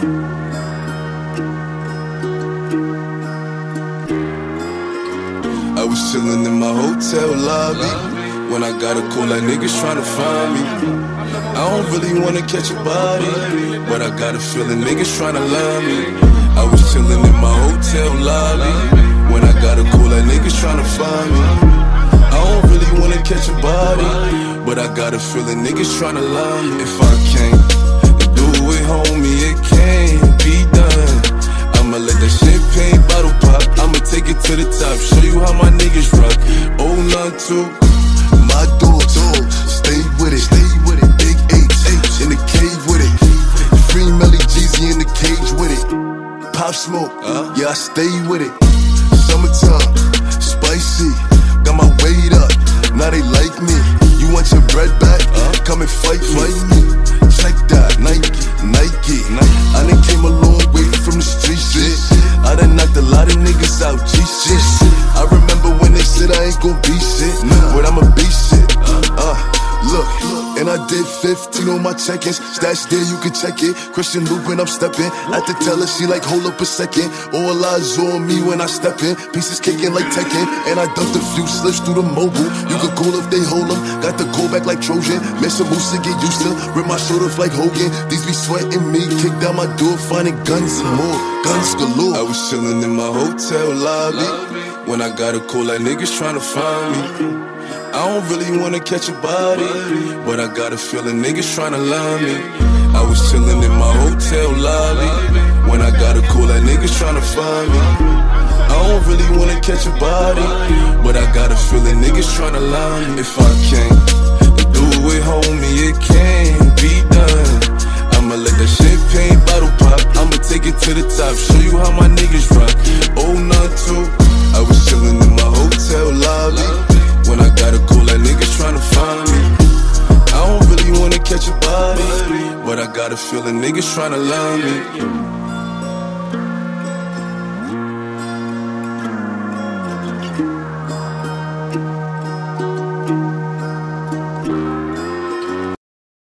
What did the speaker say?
I was chillin' in my hotel lobby when I got a call like niggas tryna find me. I don't really wanna catch a body, but I got a feeling niggas tryna lie me. I was chillin' in my hotel lobby when I got a call like niggas tryna find me. I don't really wanna catch a body, but I got a feeling niggas tryna lie me. If I can't to the top. Show you how my niggas rock. Oh, none two. My dogs, stay with it, stay with it. Big H, H in the cave with it. Free Melly Jeezy in the cage with it. Pop smoke, yeah, I stay with it. Summertime, spicy, got my weight up. Now they like me. You want your bread back? Come and fight, fight me. Gon' be shit, but I'ma be shit. Uh, look, and I did 15 on my check-ins. Stash there, you can check it. Christian when I'm stepping. At the teller, she like, hold up a second. All eyes on me when I step in. Pieces kicking like Tekken. And I dumped a few slips through the mobile. You could call if they hold them. Got the call back like Trojan. Miss a moose to get used to. Rip my shoulder like Hogan. These be sweating me. Kick down my door, finding guns and more. Guns galore. I was chillin' in my hotel lobby. When I got a call, like niggas tryna find me. I don't really wanna catch a body, but I got a feeling niggas tryna lie me. I was chillin' in my hotel lobby. When I got a call, like niggas tryna find me. I don't really wanna catch a body, but I got a feeling niggas tryna lie me. If I can't do it, homie, it to the top. Show you how my niggas rock. Oh, none two. I was chillin' in my hotel lobby. When I got a call, like niggas tryna find me. I don't really wanna catch a body, but I got a feeling niggas tryna lie me.